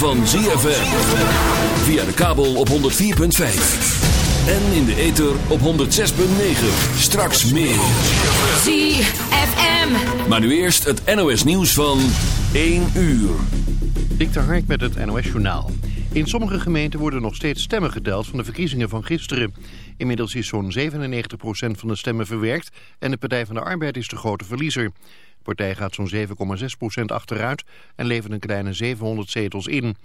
van ZFM. Via de kabel op 104.5. En in de ether op 106.9. Straks meer. ZFM. Maar nu eerst het NOS nieuws van 1 uur. Dik de Hark met het NOS journaal. In sommige gemeenten worden nog steeds stemmen geteld van de verkiezingen van gisteren. Inmiddels is zo'n 97% van de stemmen verwerkt en de Partij van de Arbeid is de grote verliezer. De partij gaat zo'n 7,6% achteruit en levert een kleine 700 zetels in.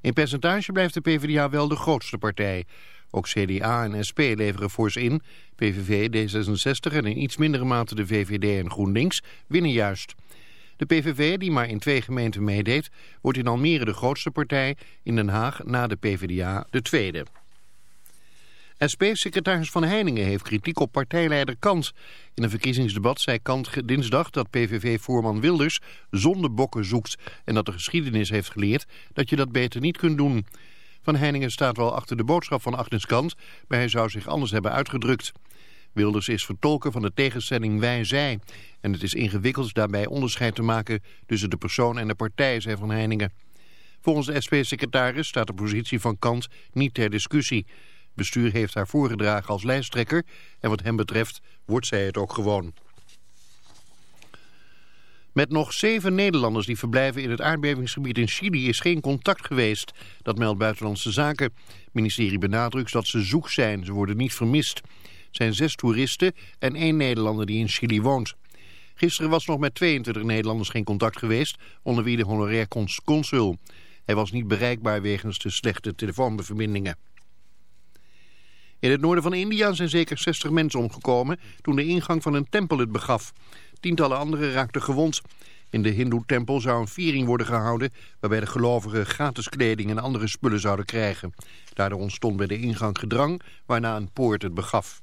In percentage blijft de PvdA wel de grootste partij. Ook CDA en SP leveren fors in. PVV, D66 en in iets mindere mate de VVD en GroenLinks winnen juist. De PVV, die maar in twee gemeenten meedeed, wordt in Almere de grootste partij, in Den Haag na de PvdA de tweede. SP-secretaris Van Heiningen heeft kritiek op partijleider Kant. In een verkiezingsdebat zei Kant dinsdag dat PVV-voorman Wilders zondebokken zoekt... en dat de geschiedenis heeft geleerd dat je dat beter niet kunt doen. Van Heiningen staat wel achter de boodschap van Agnes Kant... maar hij zou zich anders hebben uitgedrukt. Wilders is vertolker van de tegenstelling wij-zij. En het is ingewikkeld daarbij onderscheid te maken tussen de persoon en de partij, zei Van Heiningen. Volgens de SP-secretaris staat de positie van Kant niet ter discussie. Het bestuur heeft haar voorgedragen als lijsttrekker en wat hem betreft wordt zij het ook gewoon. Met nog zeven Nederlanders die verblijven in het aardbevingsgebied in Chili is geen contact geweest. Dat meldt Buitenlandse Zaken. Het ministerie benadrukt dat ze zoek zijn. Ze worden niet vermist. Er zijn zes toeristen en één Nederlander die in Chili woont. Gisteren was nog met 22 Nederlanders geen contact geweest, onder wie de honorair consul. Hij was niet bereikbaar wegens de slechte telefoonverbindingen. In het noorden van India zijn zeker 60 mensen omgekomen toen de ingang van een tempel het begaf. Tientallen anderen raakten gewond. In de hindoe-tempel zou een viering worden gehouden waarbij de gelovigen gratis kleding en andere spullen zouden krijgen. Daardoor ontstond bij de ingang gedrang waarna een poort het begaf.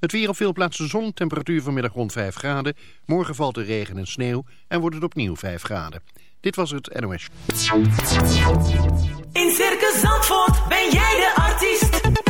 Het weer op veel plaatsen zon, temperatuur vanmiddag rond 5 graden. Morgen valt er regen en sneeuw en wordt het opnieuw 5 graden. Dit was het NOS. In Circus Zandvoort ben jij de artiest.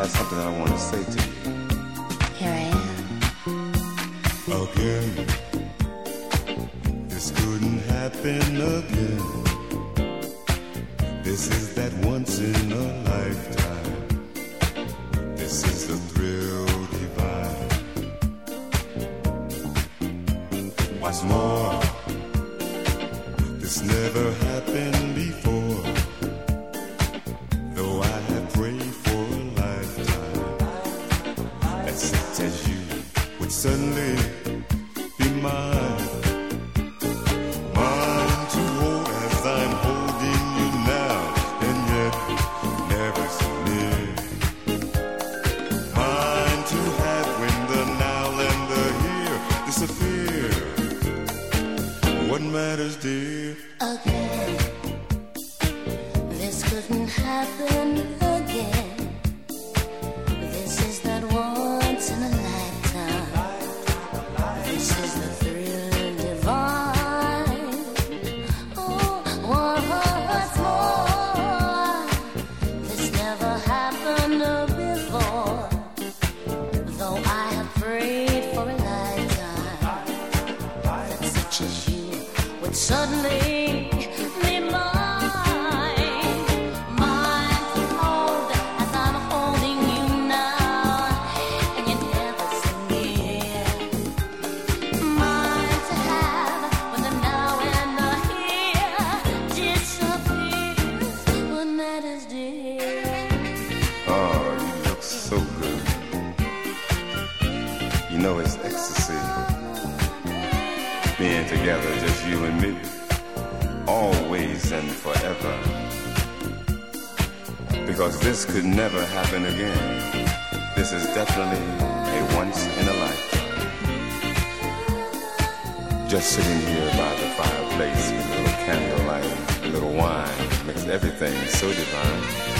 I have something I want to say to you. Here I am. again. This couldn't happen again. This is that once in a lifetime. Everything is so divine.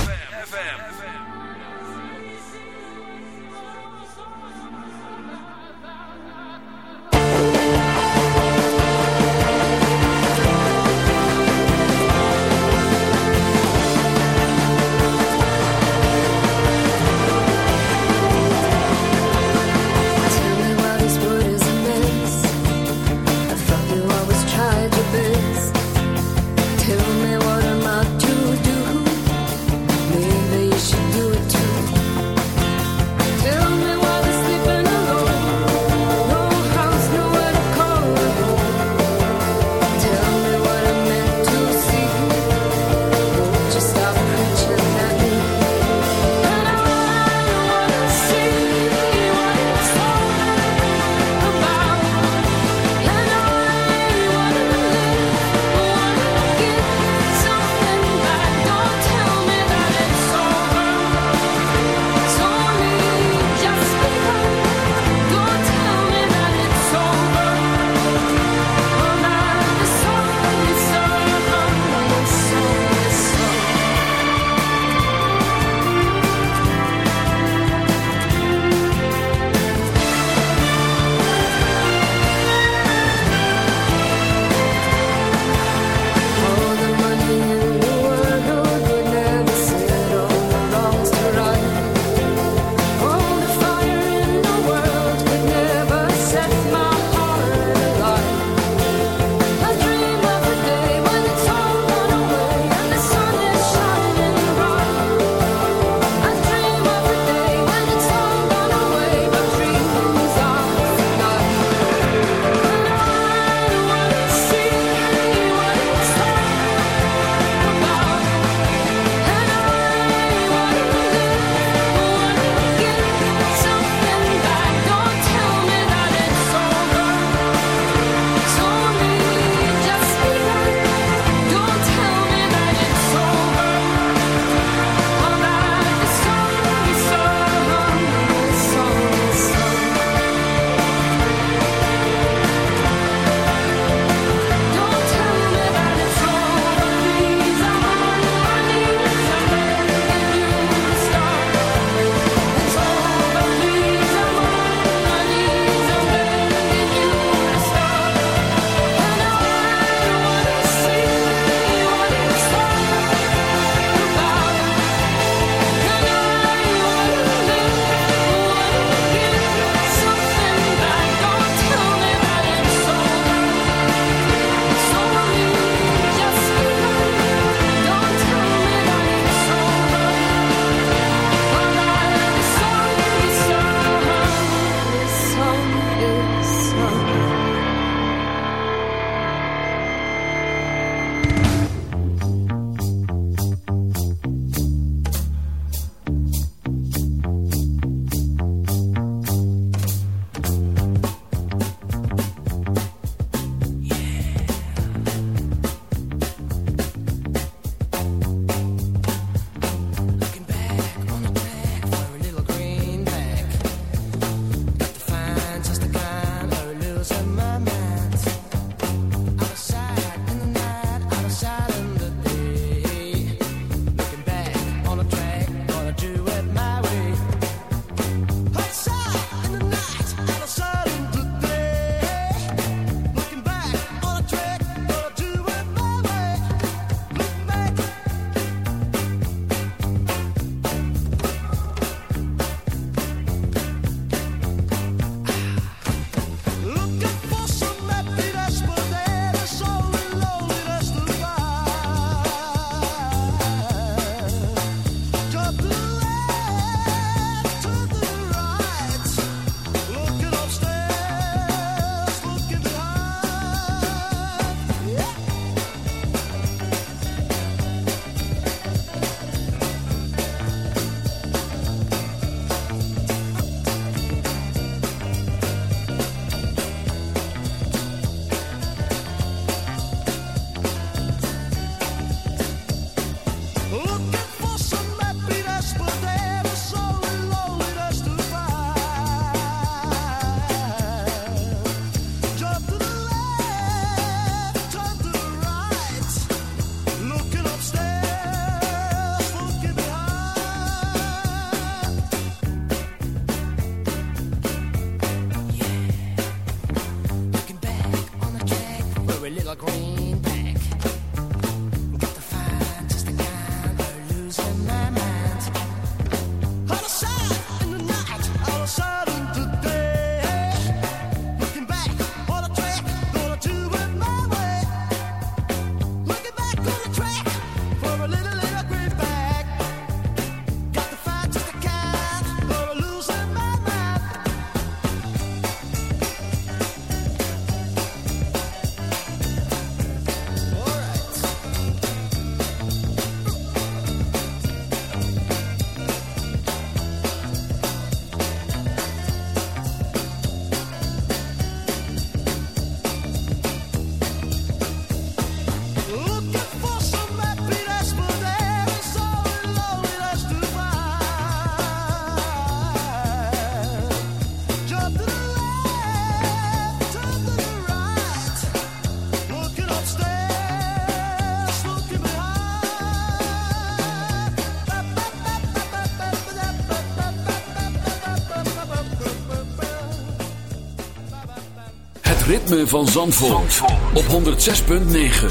ritme van Zandvoort, Zandvoort. op 106.9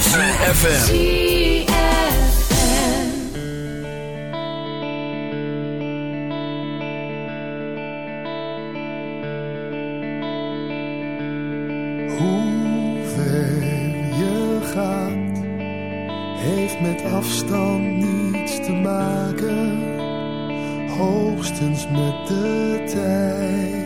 CFFM Hoe ver je gaat heeft met afstand niets te maken. Hoogstens met de tijd.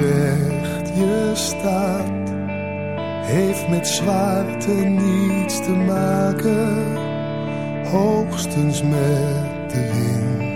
recht je staat, heeft met zwaarte niets te maken, hoogstens met de wind.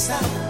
pensar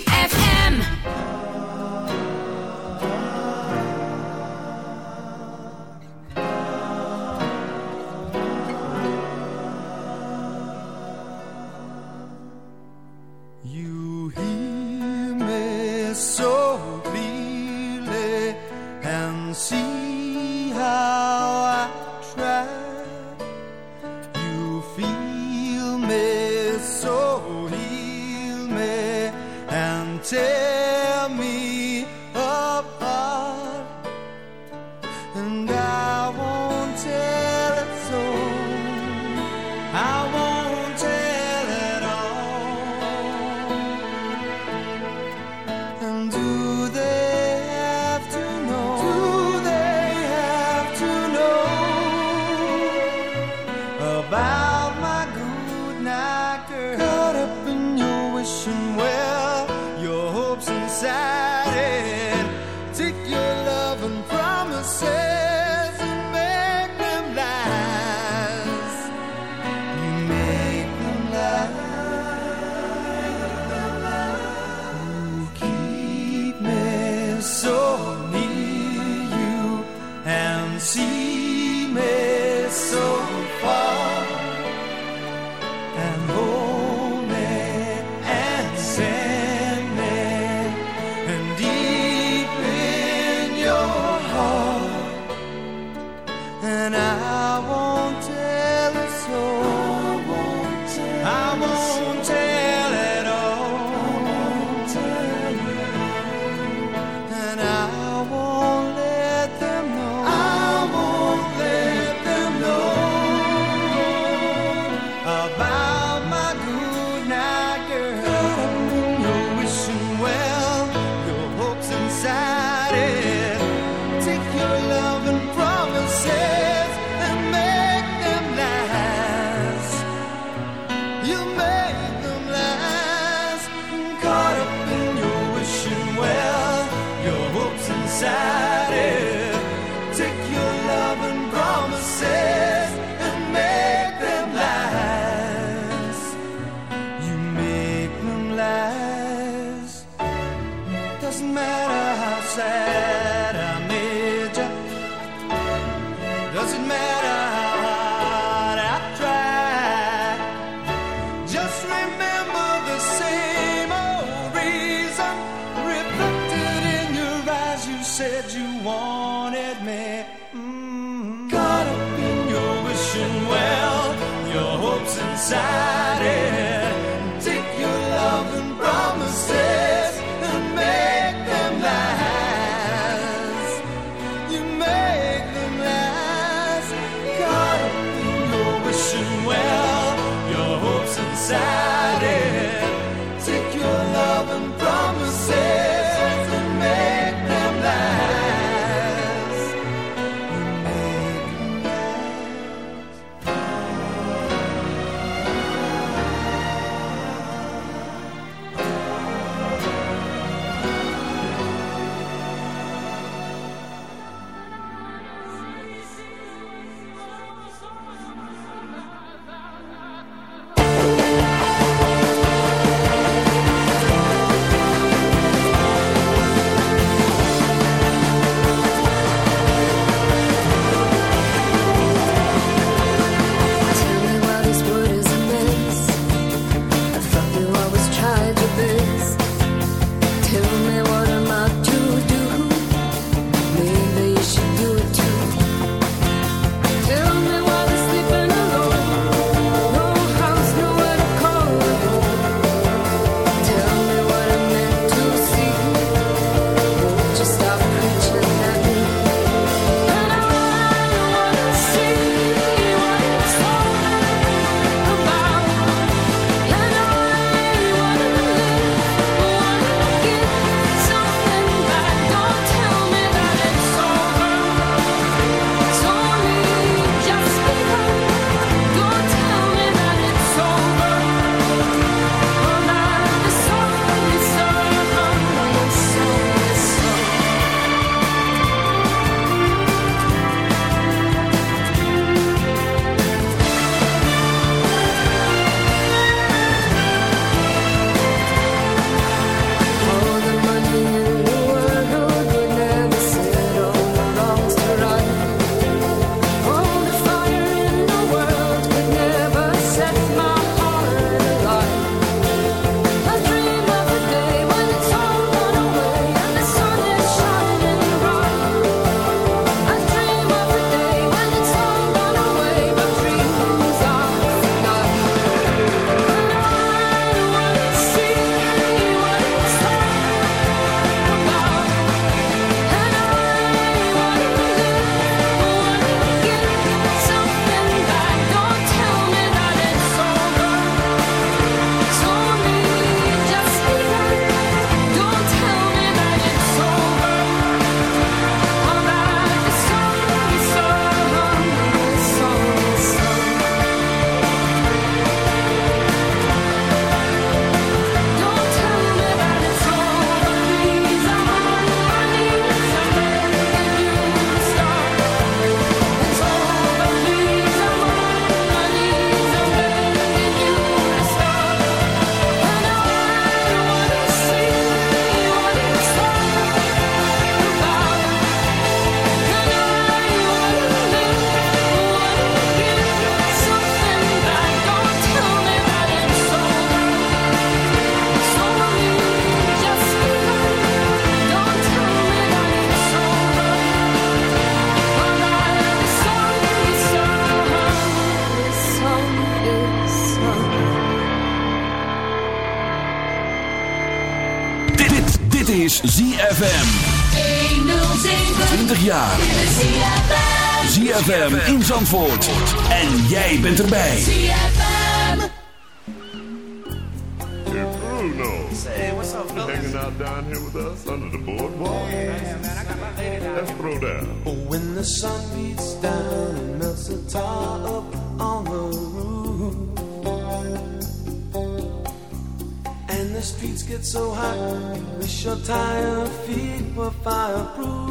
doesn't matter how sad I made you. Doesn't matter how hard I tried. Just remember the same old reason reflected in your eyes. You said you wanted me. Mm-hmm. Caught up in your wishing well, your hopes inside. Zandvoort. En jij bent erbij. ZFM. Hey Bruno. Say, what's up, fellas? Hanging out down here with us under the boardwalk. Yeah, man, I got my lady down Let's throw down. Oh, when the sun beats down and melts the tar up on the roof, and the streets get so hot, wish your tired feet were fireproof.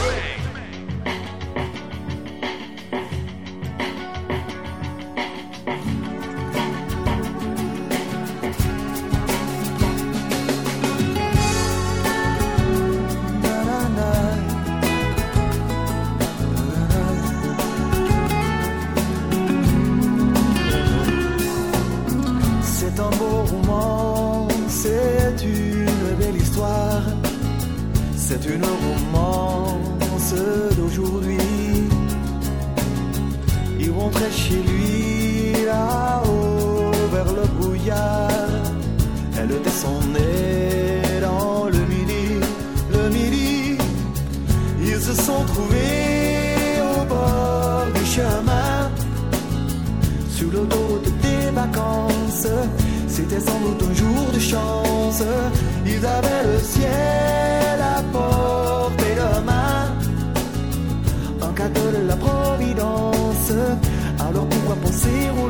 Descendait dans le midi, le midi. Ils se sont trouvés au bord du chemin sur l'autoroute des vacances. C'était sans doute un jour de chance. Ils avaient le ciel à portée de main. Un cadeau de la Providence. Alors pourquoi penser au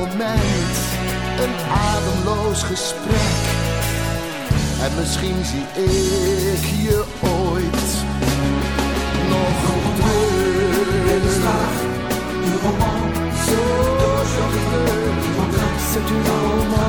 moment, een ademloos gesprek. En misschien zie ik je ooit nog terug. Du roman, C'est une romance